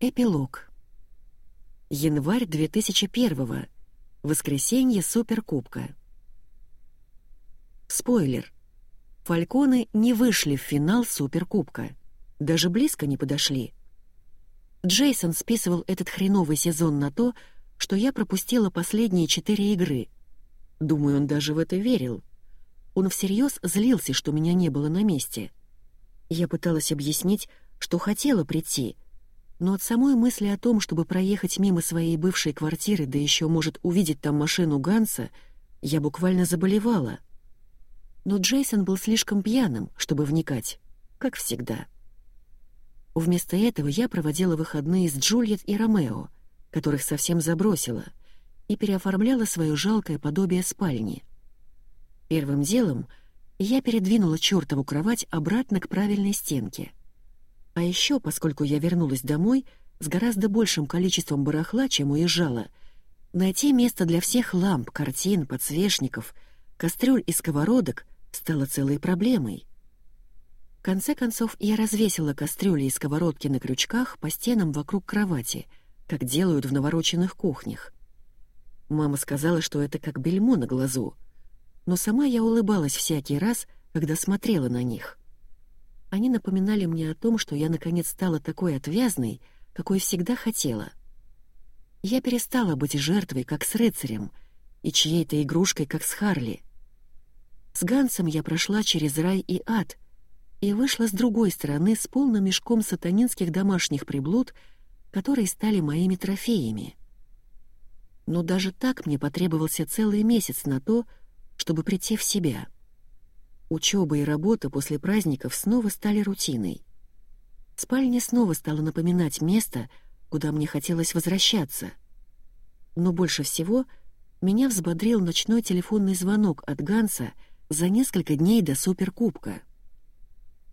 Эпилог. Январь 2001 Воскресенье Суперкубка. Спойлер. Фальконы не вышли в финал Суперкубка. Даже близко не подошли. Джейсон списывал этот хреновый сезон на то, что я пропустила последние четыре игры. Думаю, он даже в это верил. Он всерьез злился, что меня не было на месте. Я пыталась объяснить, что хотела прийти — но от самой мысли о том, чтобы проехать мимо своей бывшей квартиры, да еще, может, увидеть там машину Ганса, я буквально заболевала. Но Джейсон был слишком пьяным, чтобы вникать, как всегда. Вместо этого я проводила выходные с Джульет и Ромео, которых совсем забросила, и переоформляла свое жалкое подобие спальни. Первым делом я передвинула чертову кровать обратно к правильной стенке — а еще, поскольку я вернулась домой с гораздо большим количеством барахла, чем уезжала, найти место для всех ламп, картин, подсвечников, кастрюль и сковородок стало целой проблемой. В конце концов, я развесила кастрюли и сковородки на крючках по стенам вокруг кровати, как делают в навороченных кухнях. Мама сказала, что это как бельмо на глазу, но сама я улыбалась всякий раз, когда смотрела на них — они напоминали мне о том, что я наконец стала такой отвязной, какой всегда хотела. Я перестала быть жертвой, как с рыцарем, и чьей-то игрушкой, как с Харли. С Гансом я прошла через рай и ад и вышла с другой стороны с полным мешком сатанинских домашних приблуд, которые стали моими трофеями. Но даже так мне потребовался целый месяц на то, чтобы прийти в себя — Учеба и работа после праздников снова стали рутиной. Спальня снова стала напоминать место, куда мне хотелось возвращаться. Но больше всего меня взбодрил ночной телефонный звонок от Ганса за несколько дней до Суперкубка.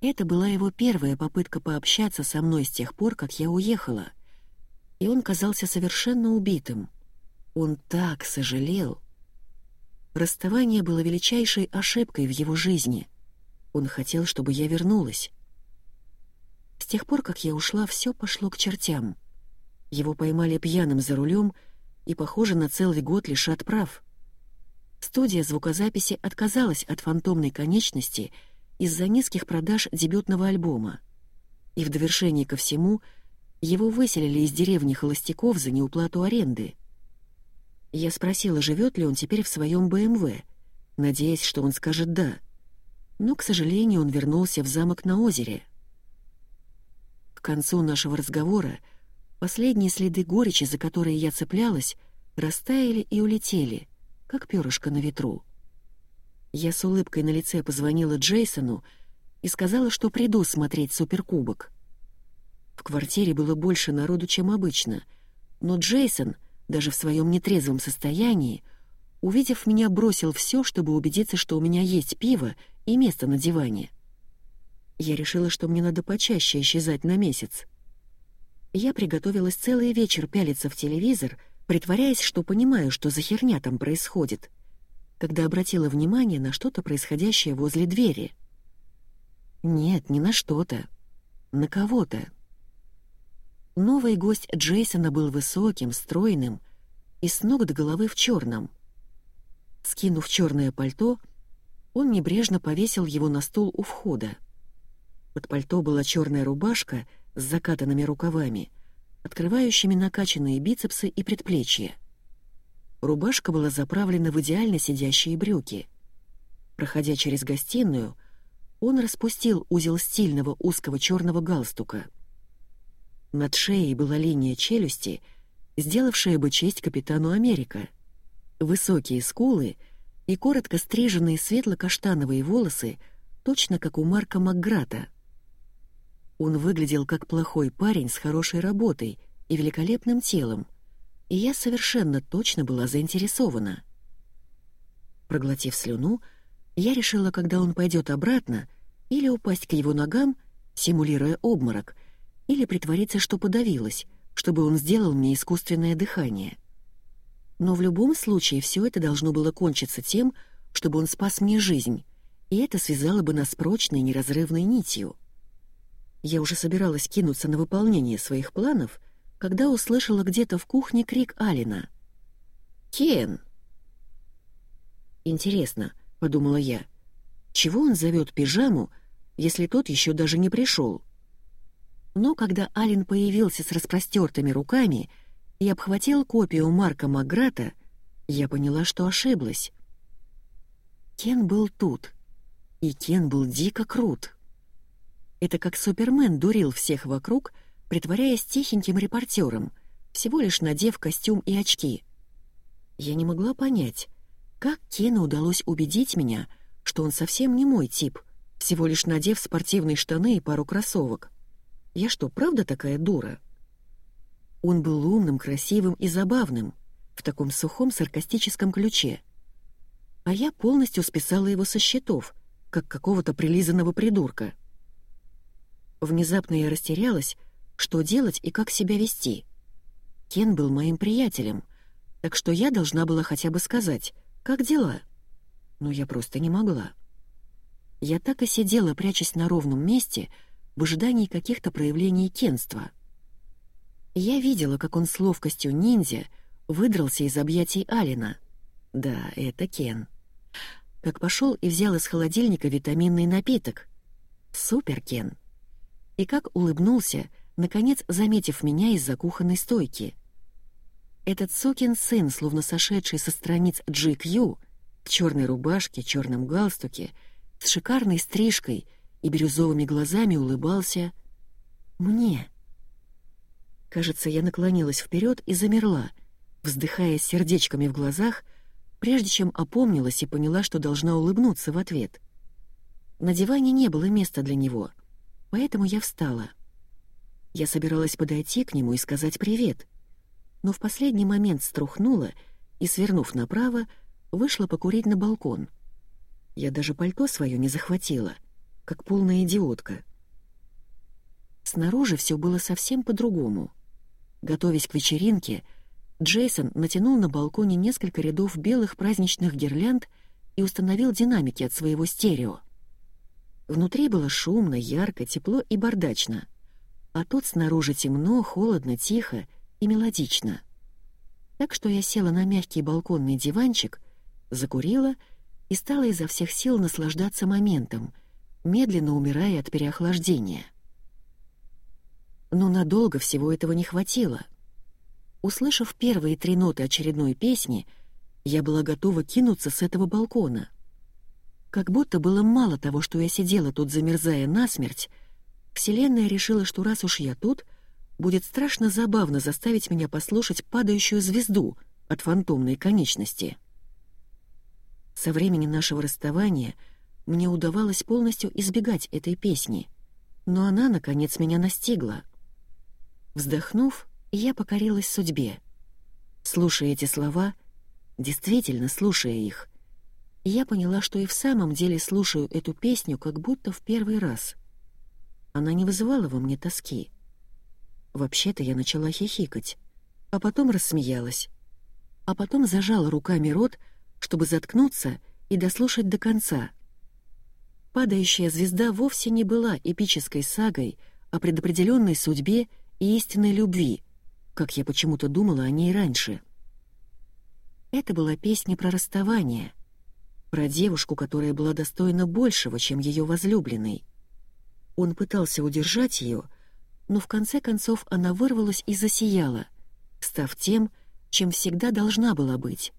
Это была его первая попытка пообщаться со мной с тех пор, как я уехала. И он казался совершенно убитым. Он так сожалел. Расставание было величайшей ошибкой в его жизни. Он хотел, чтобы я вернулась. С тех пор, как я ушла, все пошло к чертям. Его поймали пьяным за рулем и, похоже, на целый год лишат прав. Студия звукозаписи отказалась от фантомной конечности из-за низких продаж дебютного альбома. И в довершение ко всему его выселили из деревни холостяков за неуплату аренды — я спросила, живет ли он теперь в своем БМВ, надеясь, что он скажет «да». Но, к сожалению, он вернулся в замок на озере. К концу нашего разговора последние следы горечи, за которые я цеплялась, растаяли и улетели, как перышко на ветру. Я с улыбкой на лице позвонила Джейсону и сказала, что приду смотреть Суперкубок. В квартире было больше народу, чем обычно, но Джейсон — даже в своем нетрезвом состоянии, увидев меня, бросил все, чтобы убедиться, что у меня есть пиво и место на диване. Я решила, что мне надо почаще исчезать на месяц. Я приготовилась целый вечер пялиться в телевизор, притворяясь, что понимаю, что за херня там происходит, когда обратила внимание на что-то происходящее возле двери. Нет, не на что-то. На кого-то. Новый гость Джейсона был высоким, стройным и с ног до головы в черном. Скинув черное пальто, он небрежно повесил его на стул у входа. Под пальто была черная рубашка с закатанными рукавами, открывающими накачанные бицепсы и предплечья. Рубашка была заправлена в идеально сидящие брюки. Проходя через гостиную, он распустил узел стильного узкого черного галстука — над шеей была линия челюсти, сделавшая бы честь капитану Америка. Высокие скулы и коротко стриженные светло-каштановые волосы, точно как у Марка Макграта. Он выглядел как плохой парень с хорошей работой и великолепным телом, и я совершенно точно была заинтересована. Проглотив слюну, я решила, когда он пойдет обратно, или упасть к его ногам, симулируя обморок — или притвориться, что подавилась, чтобы он сделал мне искусственное дыхание. Но в любом случае все это должно было кончиться тем, чтобы он спас мне жизнь, и это связало бы нас прочной неразрывной нитью. Я уже собиралась кинуться на выполнение своих планов, когда услышала где-то в кухне крик Алина. «Кен!» «Интересно», — подумала я, — «чего он зовет пижаму, если тот еще даже не пришел?» Но когда Алин появился с распростертыми руками и обхватил копию Марка Маграта, я поняла, что ошиблась. Кен был тут, и Кен был дико крут. Это как Супермен дурил всех вокруг, притворяясь тихеньким репортером, всего лишь надев костюм и очки. Я не могла понять, как Кену удалось убедить меня, что он совсем не мой тип, всего лишь надев спортивные штаны и пару кроссовок. Я что, правда такая дура? Он был умным, красивым и забавным, в таком сухом саркастическом ключе. А я полностью списала его со счетов, как какого-то прилизанного придурка. Внезапно я растерялась, что делать и как себя вести. Кен был моим приятелем, так что я должна была хотя бы сказать, как дела. Но я просто не могла. Я так и сидела, прячась на ровном месте, в ожидании каких-то проявлений кенства. Я видела, как он с ловкостью ниндзя выдрался из объятий Алина. Да, это Кен. Как пошел и взял из холодильника витаминный напиток. Супер Кен и как улыбнулся, наконец заметив меня из-за кухонной стойки. Этот сукин сын, словно сошедший со страниц GQ, в черной рубашке, черном галстуке, с шикарной стрижкой и бирюзовыми глазами улыбался мне. Кажется, я наклонилась вперед и замерла, вздыхая с сердечками в глазах, прежде чем опомнилась и поняла, что должна улыбнуться в ответ. На диване не было места для него — поэтому я встала. Я собиралась подойти к нему и сказать привет, но в последний момент струхнула и, свернув направо, вышла покурить на балкон. Я даже пальто свое не захватила, как полная идиотка. Снаружи все было совсем по-другому. Готовясь к вечеринке, Джейсон натянул на балконе несколько рядов белых праздничных гирлянд и установил динамики от своего стерео. Внутри было шумно, ярко, тепло и бардачно. А тут снаружи темно, холодно, тихо и мелодично. Так что я села на мягкий балконный диванчик, закурила и стала изо всех сил наслаждаться моментом, медленно умирая от переохлаждения. Но надолго всего этого не хватило. Услышав первые три ноты очередной песни, я была готова кинуться с этого балкона — как будто было мало того, что я сидела тут, замерзая насмерть, Вселенная решила, что раз уж я тут, будет страшно забавно заставить меня послушать падающую звезду от фантомной конечности. Со времени нашего расставания мне удавалось полностью избегать этой песни, но она, наконец, меня настигла. Вздохнув, я покорилась судьбе. Слушая эти слова, действительно слушая их, я поняла, что и в самом деле слушаю эту песню как будто в первый раз. Она не вызывала во мне тоски. Вообще-то я начала хихикать, а потом рассмеялась, а потом зажала руками рот, чтобы заткнуться и дослушать до конца. Падающая звезда вовсе не была эпической сагой о предопределенной судьбе и истинной любви, как я почему-то думала о ней раньше. Это была песня про расставание — про девушку, которая была достойна большего, чем ее возлюбленный. Он пытался удержать ее, но в конце концов она вырвалась и засияла, став тем, чем всегда должна была быть,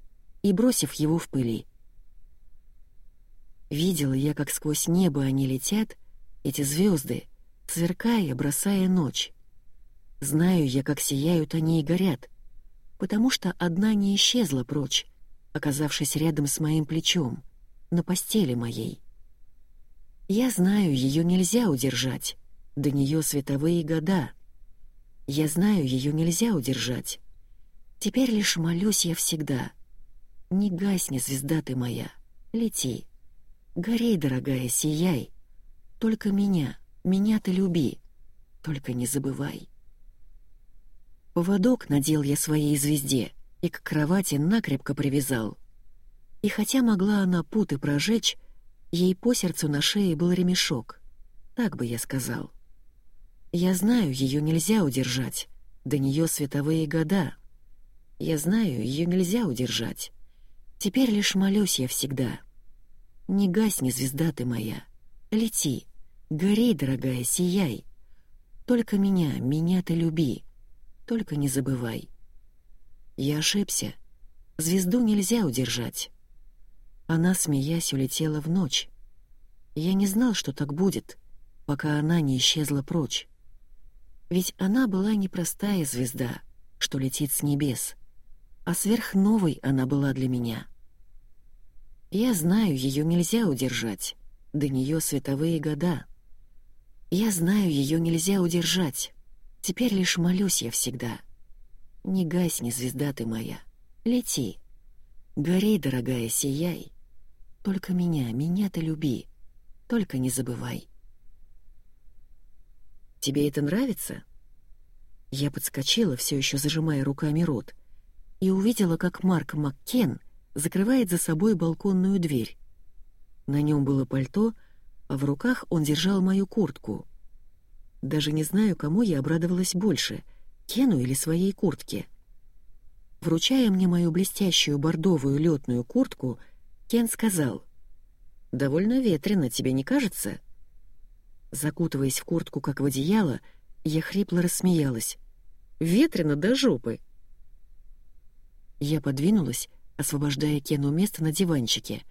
и бросив его в пыли. Видела я, как сквозь небо они летят, эти звезды, сверкая, бросая ночь. Знаю я, как сияют они и горят, потому что одна не исчезла прочь, оказавшись рядом с моим плечом, на постели моей. Я знаю, ее нельзя удержать, до нее световые года. Я знаю, ее нельзя удержать. Теперь лишь молюсь я всегда. Не гасни, звезда ты моя, лети. Горей, дорогая, сияй. Только меня, меня ты люби, только не забывай. Поводок надел я своей звезде и к кровати накрепко привязал. И хотя могла она путы прожечь, ей по сердцу на шее был ремешок. Так бы я сказал. Я знаю, ее нельзя удержать, До нее световые года. Я знаю, ее нельзя удержать. Теперь лишь молюсь я всегда. Не гасни, звезда ты моя. Лети, гори, дорогая, сияй. Только меня, меня ты люби. Только не забывай. Я ошибся. Звезду нельзя удержать. Она, смеясь, улетела в ночь. Я не знал, что так будет, пока она не исчезла прочь. Ведь она была не простая звезда, что летит с небес, а сверхновой она была для меня. Я знаю, ее нельзя удержать, до нее световые года. Я знаю, ее нельзя удержать, теперь лишь молюсь я всегда. Не гасни, звезда ты моя, лети, гори, дорогая, сияй. Только меня, меня ты люби, только не забывай. «Тебе это нравится?» Я подскочила, все еще зажимая руками рот, и увидела, как Марк Маккен закрывает за собой балконную дверь. На нем было пальто, а в руках он держал мою куртку. Даже не знаю, кому я обрадовалась больше — Кену или своей куртке. Вручая мне мою блестящую бордовую летную куртку, Кен сказал, «Довольно ветрено, тебе не кажется?» Закутываясь в куртку, как в одеяло, я хрипло рассмеялась. «Ветрено до жопы!» Я подвинулась, освобождая Кену место на диванчике,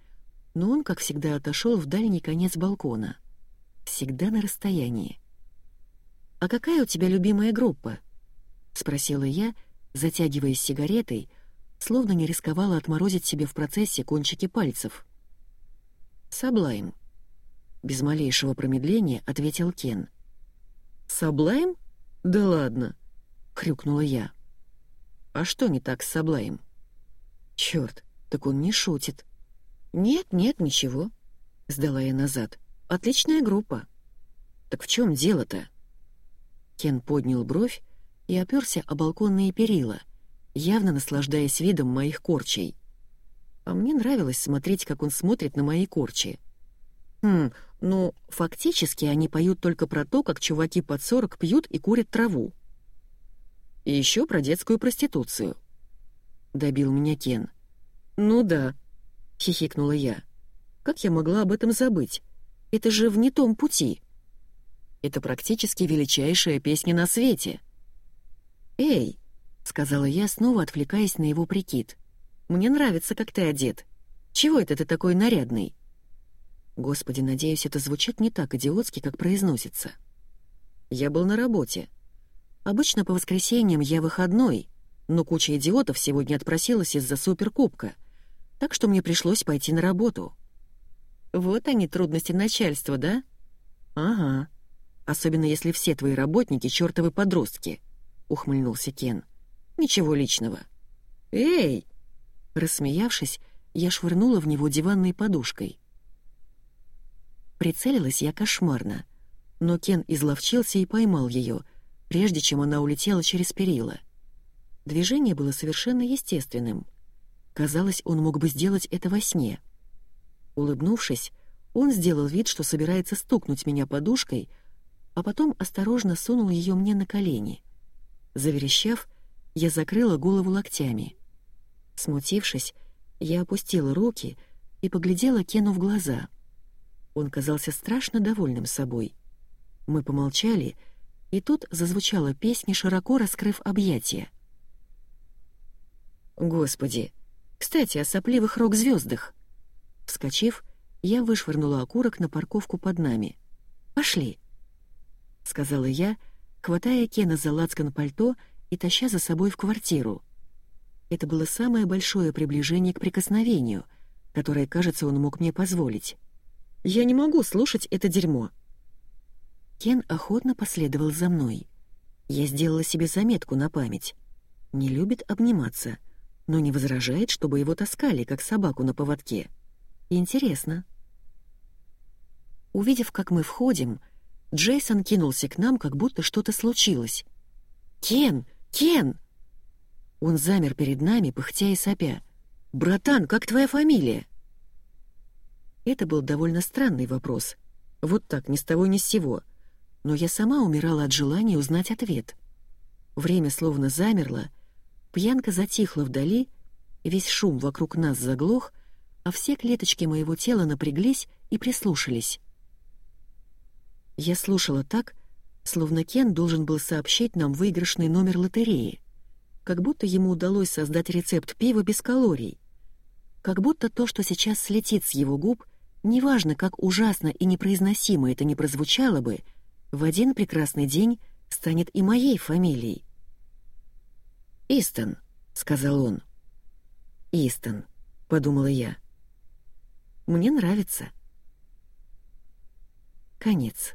но он, как всегда, отошел в дальний конец балкона. Всегда на расстоянии. «А какая у тебя любимая группа?» — спросила я, затягиваясь сигаретой, словно не рисковала отморозить себе в процессе кончики пальцев. «Саблайм», без малейшего промедления ответил Кен. «Саблайм? Да ладно!» — хрюкнула я. «А что не так с Саблайм?» «Чёрт, так он не шутит». «Нет, нет, ничего», — сдала я назад. «Отличная группа». «Так в чем дело-то?» Кен поднял бровь и оперся о балконные перила, явно наслаждаясь видом моих корчей. А мне нравилось смотреть, как он смотрит на мои корчи — Хм, ну, фактически они поют только про то, как чуваки под 40 пьют и курят траву. И еще про детскую проституцию. Добил меня Кен. Ну да, хихикнула я. Как я могла об этом забыть? Это же в не том пути. Это практически величайшая песня на свете. «Эй!» — сказала я, снова отвлекаясь на его прикид. «Мне нравится, как ты одет. Чего это ты такой нарядный?» Господи, надеюсь, это звучит не так идиотски, как произносится. Я был на работе. Обычно по воскресеньям я выходной, но куча идиотов сегодня отпросилась из-за суперкубка, так что мне пришлось пойти на работу. Вот они, трудности начальства, да? Ага. Особенно если все твои работники — чертовы подростки, — ухмыльнулся Кен. Ничего личного. Эй! Рассмеявшись, я швырнула в него диванной подушкой. Прицелилась я кошмарно, но Кен изловчился и поймал ее, прежде чем она улетела через перила. Движение было совершенно естественным. Казалось, он мог бы сделать это во сне. Улыбнувшись, он сделал вид, что собирается стукнуть меня подушкой, а потом осторожно сунул ее мне на колени. Заверещав, я закрыла голову локтями. Смутившись, я опустила руки и поглядела Кену в глаза — он казался страшно довольным собой. Мы помолчали, и тут зазвучала песня, широко раскрыв объятия. «Господи! Кстати, о сопливых рок-звездах!» Вскочив, я вышвырнула окурок на парковку под нами. «Пошли!» — сказала я, хватая Кена за лацкан пальто и таща за собой в квартиру. Это было самое большое приближение к прикосновению, которое, кажется, он мог мне позволить. Я не могу слушать это дерьмо». Кен охотно последовал за мной. Я сделала себе заметку на память. Не любит обниматься, но не возражает, чтобы его таскали, как собаку на поводке. Интересно. Увидев, как мы входим, Джейсон кинулся к нам, как будто что-то случилось. «Кен! Кен!» Он замер перед нами, пыхтя и сопя. «Братан, как твоя фамилия?» Это был довольно странный вопрос. Вот так, ни с того ни с сего. Но я сама умирала от желания узнать ответ. время словно замерло, пьянка затихла вдали, весь шум вокруг нас заглох, а все клеточки моего тела напряглись и прислушались. Я слушала так, словно Кен должен был сообщить нам выигрышный номер лотереи, как будто ему удалось создать рецепт пива без калорий, как будто то, что сейчас слетит с его губ, неважно, как ужасно и непроизносимо это не прозвучало бы, в один прекрасный день станет и моей фамилией. «Истон», — сказал он. «Истон», — подумала я. «Мне нравится». Конец.